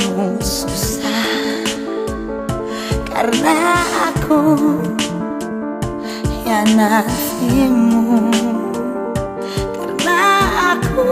kamu susah Karena aku hianatimu Karena aku